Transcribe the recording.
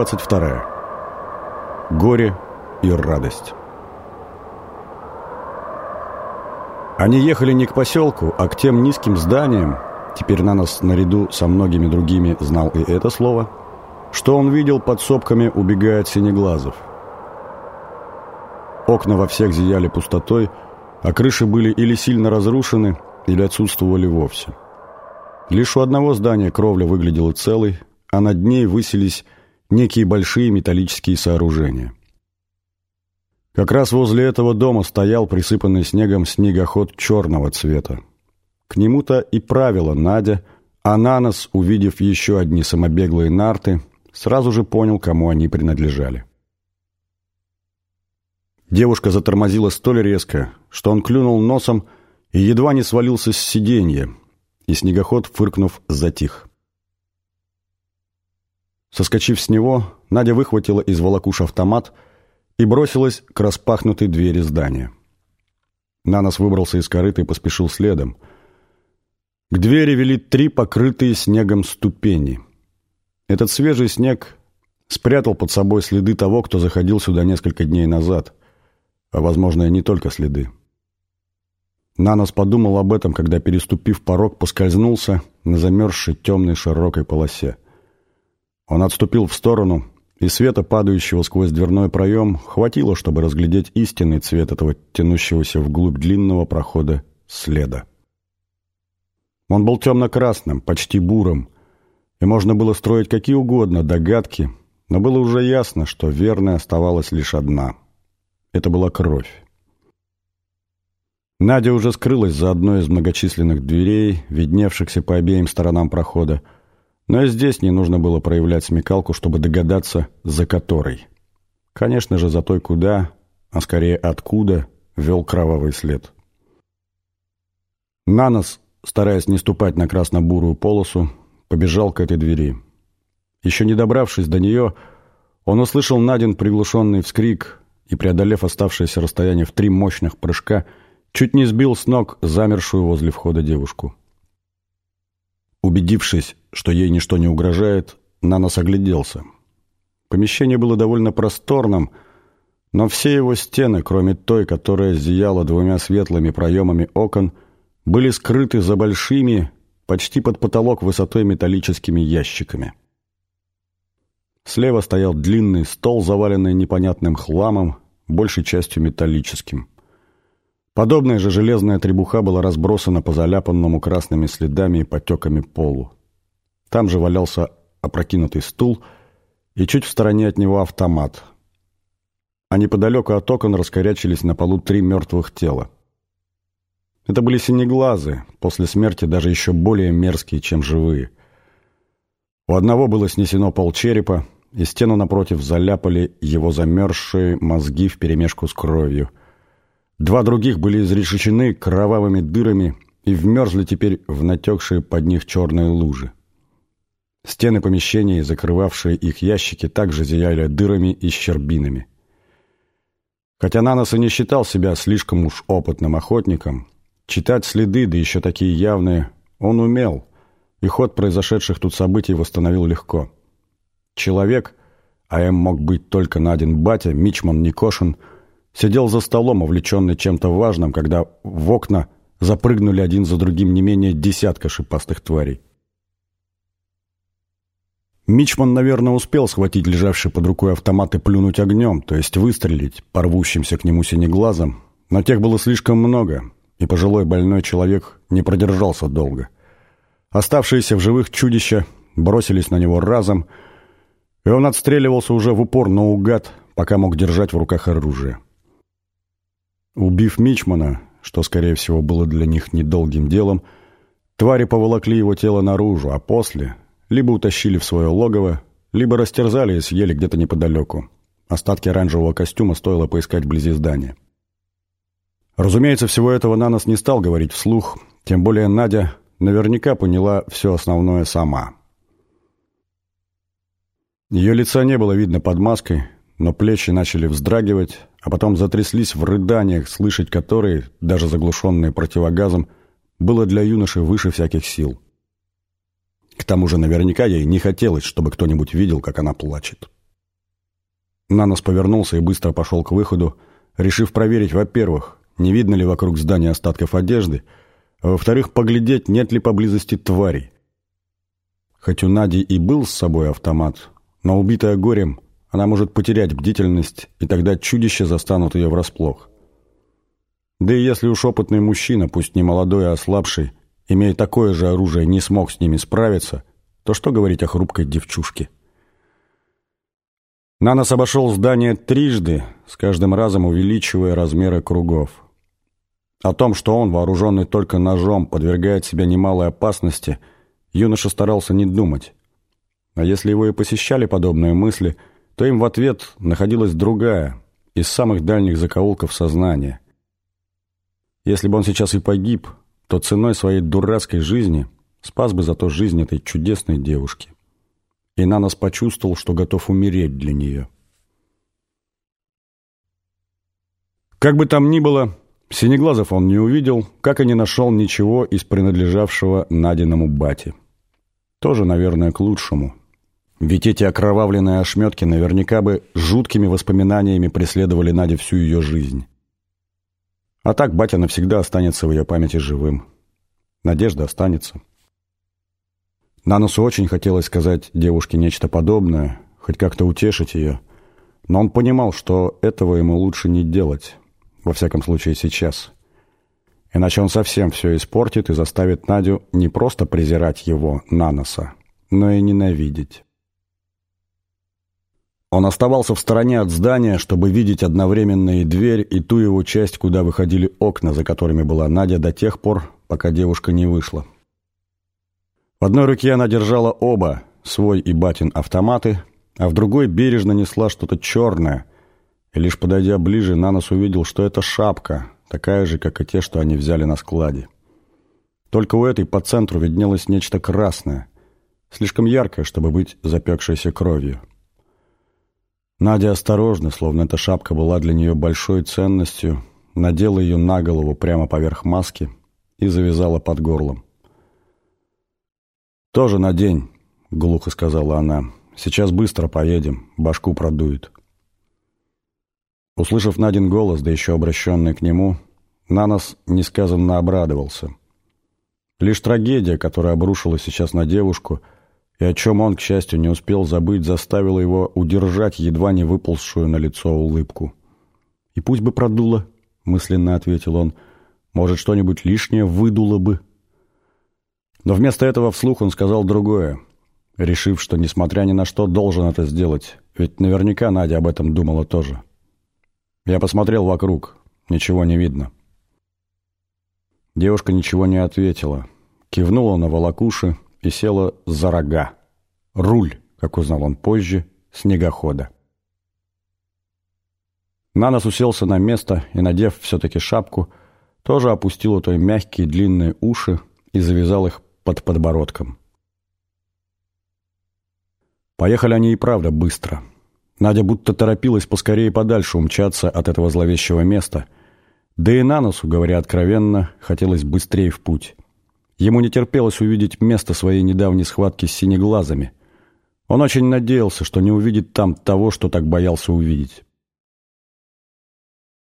Глава 22. Горе и радость. Они ехали не к поселку, а к тем низким зданиям, теперь на нас наряду со многими другими знал и это слово, что он видел под сопками, убегая от синеглазов. Окна во всех зияли пустотой, а крыши были или сильно разрушены, или отсутствовали вовсе. Лишь у одного здания кровля выглядела целой, а над ней высились некие большие металлические сооружения. Как раз возле этого дома стоял присыпанный снегом снегоход черного цвета. К нему-то и правила Надя, а Нанос, увидев еще одни самобеглые нарты, сразу же понял, кому они принадлежали. Девушка затормозила столь резко, что он клюнул носом и едва не свалился с сиденья, и снегоход, фыркнув, затих. Соскочив с него, Надя выхватила из волокуш автомат и бросилась к распахнутой двери здания. Нанос выбрался из корыта и поспешил следом. К двери вели три покрытые снегом ступени. Этот свежий снег спрятал под собой следы того, кто заходил сюда несколько дней назад, а, возможно, и не только следы. Нанос подумал об этом, когда, переступив порог, поскользнулся на замерзшей темной широкой полосе. Он отступил в сторону, и света, падающего сквозь дверной проем, хватило, чтобы разглядеть истинный цвет этого тянущегося вглубь длинного прохода следа. Он был темно-красным, почти бурым, и можно было строить какие угодно догадки, но было уже ясно, что верной оставалась лишь одна. Это была кровь. Надя уже скрылась за одной из многочисленных дверей, видневшихся по обеим сторонам прохода, но и здесь не нужно было проявлять смекалку, чтобы догадаться, за которой. Конечно же, за той куда, а скорее откуда, вел кровавый след. Нанос, стараясь не ступать на красно-бурую полосу, побежал к этой двери. Еще не добравшись до нее, он услышал Надин приглушенный вскрик и, преодолев оставшееся расстояние в три мощных прыжка, чуть не сбил с ног замершую возле входа девушку. Убедившись, что ей ничто не угрожает, Нанос огляделся. Помещение было довольно просторным, но все его стены, кроме той, которая зияла двумя светлыми проемами окон, были скрыты за большими, почти под потолок высотой металлическими ящиками. Слева стоял длинный стол, заваленный непонятным хламом, большей частью металлическим. Подобная же железная требуха была разбросана по заляпанному красными следами и потеками полу. Там же валялся опрокинутый стул и чуть в стороне от него автомат. А неподалеку от окон раскорячились на полу три мертвых тела. Это были синеглазы, после смерти даже еще более мерзкие, чем живые. У одного было снесено полчерепа, и стену напротив заляпали его замерзшие мозги вперемешку с кровью – Два других были изрешечены кровавыми дырами и вмерзли теперь в натекшие под них черные лужи. Стены помещений, закрывавшие их ящики, также зияли дырами и щербинами. Хотя Нанос и не считал себя слишком уж опытным охотником, читать следы, да еще такие явные, он умел, и ход произошедших тут событий восстановил легко. Человек, а им мог быть только на один батя, Мичман Никошин – Сидел за столом, увлеченный чем-то важным, когда в окна запрыгнули один за другим не менее десятка шипастых тварей. Мичман, наверное, успел схватить лежавший под рукой автомат и плюнуть огнем, то есть выстрелить порвущимся к нему синеглазом, но тех было слишком много, и пожилой больной человек не продержался долго. Оставшиеся в живых чудища бросились на него разом, и он отстреливался уже в упор наугад, пока мог держать в руках оружие. Убив Мичмана, что, скорее всего, было для них недолгим делом, твари поволокли его тело наружу, а после либо утащили в свое логово, либо растерзали и съели где-то неподалеку. Остатки оранжевого костюма стоило поискать вблизи здания. Разумеется, всего этого Нанос не стал говорить вслух, тем более Надя наверняка поняла все основное сама. Ее лица не было видно под маской, но плечи начали вздрагивать, а потом затряслись в рыданиях, слышать которые, даже заглушенные противогазом, было для юноши выше всяких сил. К тому же наверняка ей не хотелось, чтобы кто-нибудь видел, как она плачет. Нанос повернулся и быстро пошел к выходу, решив проверить, во-первых, не видно ли вокруг здания остатков одежды, а во-вторых, поглядеть, нет ли поблизости тварей. Хоть у Нади и был с собой автомат, но убитая горем, она может потерять бдительность, и тогда чудища застанут ее врасплох. Да и если уж опытный мужчина, пусть не молодой, а ослабший, имея такое же оружие, не смог с ними справиться, то что говорить о хрупкой девчушке? Нанос обошел здание трижды, с каждым разом увеличивая размеры кругов. О том, что он, вооруженный только ножом, подвергает себя немалой опасности, юноша старался не думать. А если его и посещали подобные мысли, то им в ответ находилась другая, из самых дальних закоулков сознания. Если бы он сейчас и погиб, то ценой своей дурацкой жизни спас бы зато жизнь этой чудесной девушки и Нанос почувствовал, что готов умереть для нее. Как бы там ни было, Синеглазов он не увидел, как и не нашел ничего из принадлежавшего Надиному бате. Тоже, наверное, к лучшему. Ведь эти окровавленные ошметки наверняка бы жуткими воспоминаниями преследовали Наде всю ее жизнь. А так батя навсегда останется в ее памяти живым. Надежда останется. Нанусу очень хотелось сказать девушке нечто подобное, хоть как-то утешить ее. Но он понимал, что этого ему лучше не делать, во всяком случае сейчас. Иначе он совсем все испортит и заставит Надю не просто презирать его, Наноса, но и ненавидеть. Он оставался в стороне от здания, чтобы видеть одновременно и дверь, и ту его часть, куда выходили окна, за которыми была Надя до тех пор, пока девушка не вышла. В одной руке она держала оба, свой и батин автоматы, а в другой бережно несла что-то черное. И лишь подойдя ближе, Нанос увидел, что это шапка, такая же, как и те, что они взяли на складе. Только у этой по центру виднелось нечто красное, слишком яркое, чтобы быть запекшейся кровью. Надя осторожно, словно эта шапка была для нее большой ценностью, надела ее на голову прямо поверх маски и завязала под горлом. «Тоже надень», — глухо сказала она. «Сейчас быстро поедем, башку продует». Услышав Надин голос, да еще обращенный к нему, Нанос несказанно обрадовался. Лишь трагедия, которая обрушилась сейчас на девушку, и о чем он, к счастью, не успел забыть, заставила его удержать едва не выползшую на лицо улыбку. «И пусть бы продуло», — мысленно ответил он, — «может, что-нибудь лишнее выдуло бы». Но вместо этого вслух он сказал другое, решив, что, несмотря ни на что, должен это сделать, ведь наверняка Надя об этом думала тоже. Я посмотрел вокруг, ничего не видно. Девушка ничего не ответила, кивнула на волокуши и села за рога. Руль, как узнал он позже, снегохода. Нанос уселся на место и, надев все-таки шапку, тоже опустил той мягкие длинные уши и завязал их под подбородком. Поехали они и правда быстро. Надя будто торопилась поскорее подальше умчаться от этого зловещего места. Да и на носу, говоря откровенно, хотелось быстрее в путь. Ему не терпелось увидеть место своей недавней схватки с синеглазами. Он очень надеялся, что не увидит там того, что так боялся увидеть.